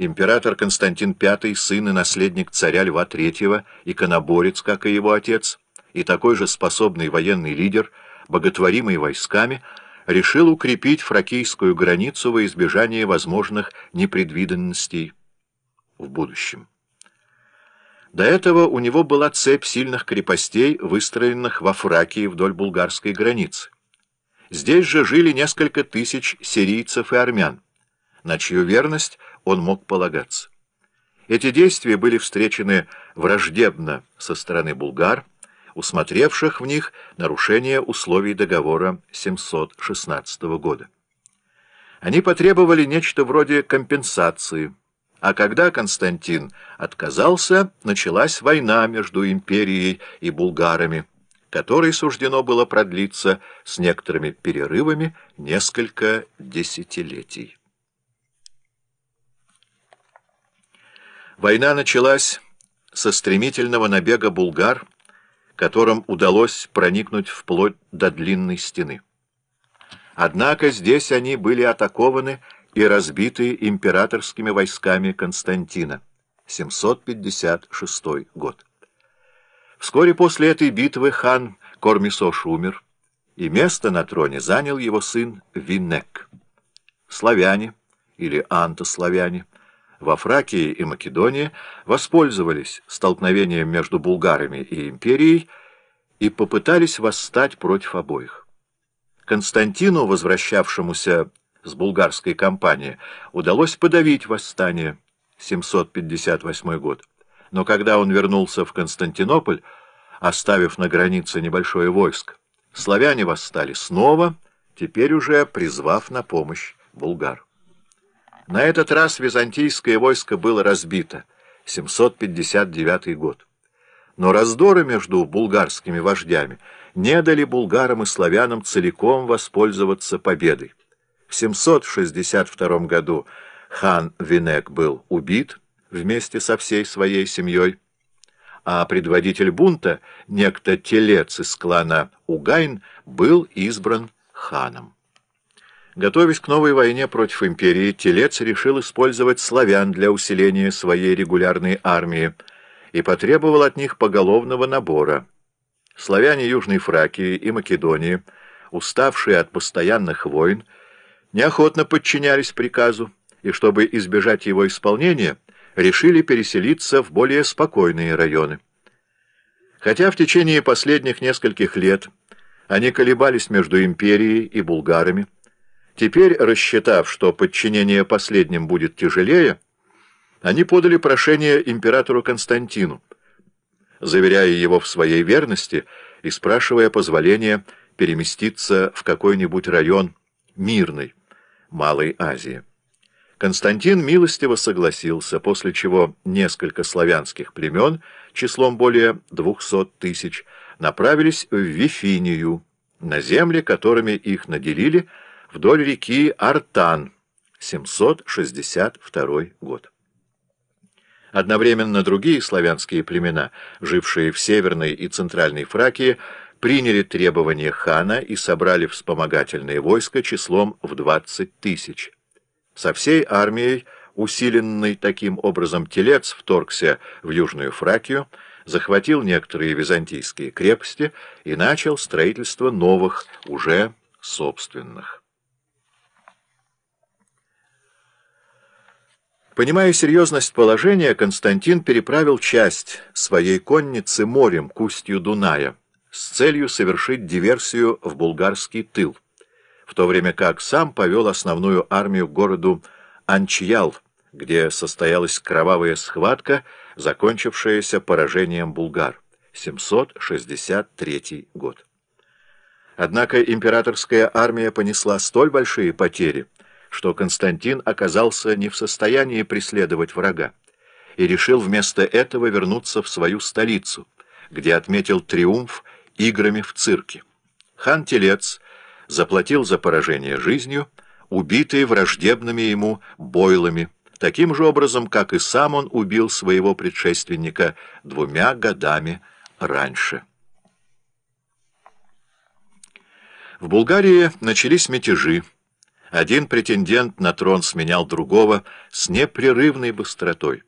Император Константин V, сын и наследник царя Льва III, иконоборец, как и его отец, и такой же способный военный лидер, боготворимый войсками, решил укрепить фракийскую границу во избежание возможных непредвиденностей в будущем. До этого у него была цепь сильных крепостей, выстроенных во Фракии вдоль булгарской границы. Здесь же жили несколько тысяч сирийцев и армян, на чью верность он мог полагаться. Эти действия были встречены враждебно со стороны булгар, усмотревших в них нарушение условий договора 716 года. Они потребовали нечто вроде компенсации, а когда Константин отказался, началась война между империей и булгарами, которой суждено было продлиться с некоторыми перерывами несколько десятилетий. Война началась со стремительного набега булгар, которым удалось проникнуть вплоть до длинной стены. Однако здесь они были атакованы и разбиты императорскими войсками Константина, 756 год. Вскоре после этой битвы хан Кормисош умер, и место на троне занял его сын Виннек. Славяне, или антославяне, во Фракии и Македонии воспользовались столкновением между булгарами и империей и попытались восстать против обоих. Константину, возвращавшемуся с булгарской кампании, удалось подавить восстание 758 год. Но когда он вернулся в Константинополь, оставив на границе небольшое войско, славяне восстали снова, теперь уже призвав на помощь булгар. На этот раз византийское войско было разбито, 759 год. Но раздоры между булгарскими вождями не дали булгарам и славянам целиком воспользоваться победой. В 762 году хан Винек был убит вместе со всей своей семьей, а предводитель бунта, некто телец из клана Угайн, был избран ханом. Готовясь к новой войне против империи, Телец решил использовать славян для усиления своей регулярной армии и потребовал от них поголовного набора. Славяне Южной Фракии и Македонии, уставшие от постоянных войн, неохотно подчинялись приказу, и чтобы избежать его исполнения, решили переселиться в более спокойные районы. Хотя в течение последних нескольких лет они колебались между империей и булгарами, Теперь, рассчитав, что подчинение последним будет тяжелее, они подали прошение императору Константину, заверяя его в своей верности и спрашивая позволения переместиться в какой-нибудь район мирный Малой Азии. Константин милостиво согласился, после чего несколько славянских племен, числом более двухсот тысяч, направились в Вифинию, на земли, которыми их наделили, вдоль реки Артан, 762 год. Одновременно другие славянские племена, жившие в Северной и Центральной Фракии, приняли требования хана и собрали вспомогательные войска числом в 20 тысяч. Со всей армией, усиленный таким образом телец, вторгся в Южную Фракию, захватил некоторые византийские крепости и начал строительство новых, уже собственных. Понимая серьезность положения, Константин переправил часть своей конницы морем к устью Дуная с целью совершить диверсию в булгарский тыл, в то время как сам повел основную армию к городу Анчьял, где состоялась кровавая схватка, закончившаяся поражением булгар. 763 год. Однако императорская армия понесла столь большие потери, что Константин оказался не в состоянии преследовать врага и решил вместо этого вернуться в свою столицу, где отметил триумф играми в цирке. Хан Телец заплатил за поражение жизнью, убитый враждебными ему бойлами, таким же образом, как и сам он убил своего предшественника двумя годами раньше. В Булгарии начались мятежи, Один претендент на трон сменял другого с непрерывной быстротой.